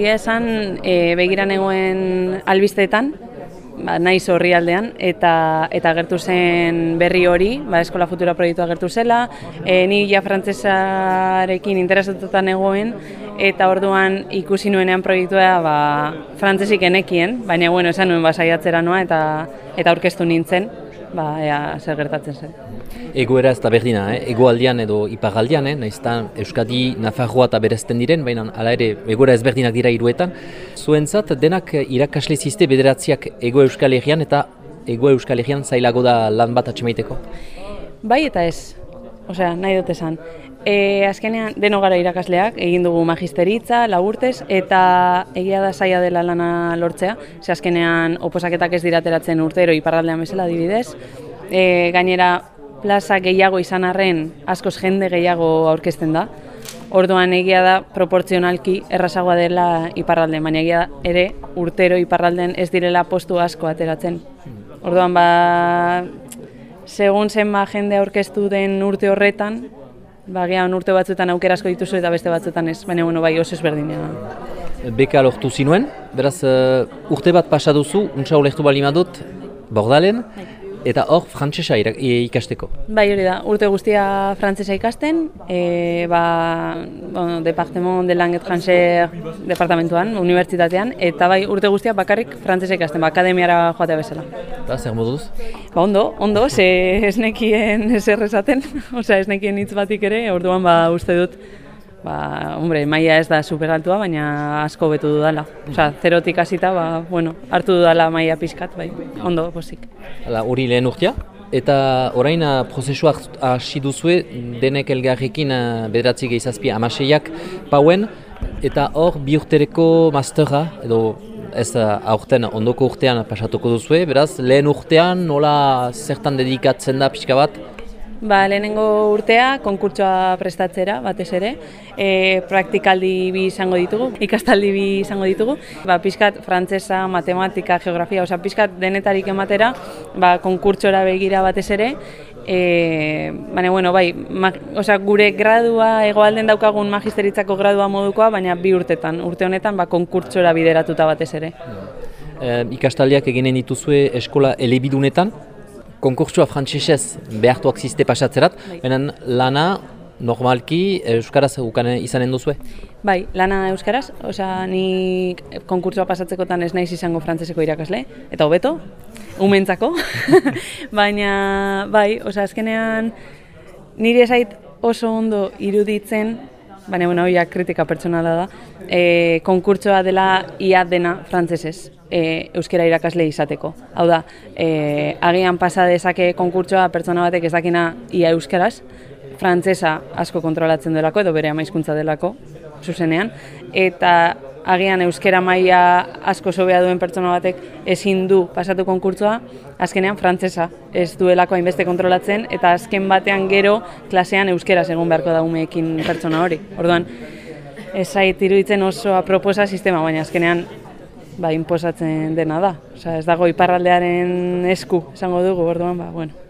Egia esan, e, begiran egoen albisteetan, ba, naiz horri aldean, eta, eta gertu zen berri hori, ba, Eskola Futura proiektua gertu zela, e, ni ja frantzesarekin interesatutan egoen, eta orduan ikusi nuenean proiektua ba, frantzesik enekien, baina bueno, esan nuen basaiatzera noa, eta, eta aurkeztu nintzen, ba, ea, zer gertatzen zen. Egoera ez da berdina, eh? egoaldian edo iparaldian, eh? naizta Euskadi, Nafarroa eta berezten diren, baina hala ere egoera ezberdinak dira iruetan. Zuentzat denak irakasle ziste bederatziak ego Euskal Herrian eta ego Euskal Herrian zailago da lan bat atxemaiteko? Bai eta ez, osea, nahi dut esan. E, azkenean, deno gara irakasleak, egin dugu magisteritza, laburtez, eta egia da zaila dela lana lortzea. Ze azkenean, oposaketak ez dirateratzen urtero iparraldean bezala adibidez. E, gainera, plaza gehiago izan arren, askoz jende gehiago aurkezten da. Orduan egia da proportzionalki errazagoa dela iparralde, baina egia da ere urtero iparralden ez direla postu asko ateratzen. Orduan ba, segun zen ba jende aurkeztu den urte horretan, ba urte batzuetan aukera asko dituzu eta beste batzuetan ez, baina bueno, bai oso ezberdina. Beka lortu zinuen, beraz uh, urte bat pasa duzu, untsa ulektu bali madut, bordalen, bai. Eta hor, frantzesa ikasteko? Bai, hori da, urte guztia frantzesa ikasten, e, ba, bueno, Departement de Langue Étrangère departamentuan, unibertsitatean, eta bai, urte guztia bakarrik frantzesa ikasten, ba, akademiara joatea bezala. Eta, zer moduz? Ba, ondo, ondo, ze esnekien eser esaten, osea, esnekien hitz batik ere, orduan, ba, uste dut, ba, hombre, maia ez da superaltua, baina asko betu dudala. Osa, zerotik hasita, ba, bueno, hartu dudala maia pixkat, bai, ondo, posik. Hala, hori lehen urtea? Eta orain prozesuak hasi duzue denek elgarrekin bederatzi gehizazpi amaseiak pauen, eta hor bi urtereko masterra, edo ez aurten ondoko urtean pasatuko duzue, beraz lehen urtean nola zertan dedikatzen da pixka bat Ba, lehenengo urtea, konkurtsoa prestatzera, batez ere, e, praktikaldi bi izango ditugu, ikastaldi bi izango ditugu, ba, pixkat frantzesa, matematika, geografia, oza, pixkat denetarik ematera, ba, konkurtsora begira batez ere, e, baina, bueno, bai, ma, oza, gure gradua, egoalden daukagun magisteritzako gradua modukoa, baina bi urtetan, urte honetan, ba, konkurtsora bideratuta batez ere. E, ikastaldiak eginen dituzue eskola elebidunetan, konkurtsua frantsesez behartuak ziste pasatzerat, bai. lana normalki euskaraz ukane izanen duzue? Bai, lana euskaraz, osea ni konkurtsua pasatzekotan ez naiz izango frantseseko irakasle eta hobeto umentzako. Baina bai, osea azkenean nire esait oso ondo iruditzen baina bueno, hoia kritika pertsonala da, e, konkurtsoa dela ia dena frantsesez e, euskera irakasle izateko. Hau da, e, agian pasa dezake konkurtsoa pertsona batek ez ia euskaraz, frantsesa asko kontrolatzen delako edo bere amaizkuntza delako, zuzenean, eta agian euskera maila asko sobea duen pertsona batek ezin du pasatu konkurtsoa, azkenean frantsesa ez duelako hainbeste kontrolatzen, eta azken batean gero klasean euskera egun beharko da umeekin pertsona hori. Orduan, ez zait iruditzen oso aproposa sistema, baina azkenean ba, inposatzen dena da. Osa, ez dago iparraldearen esku, esango dugu, orduan, ba, bueno.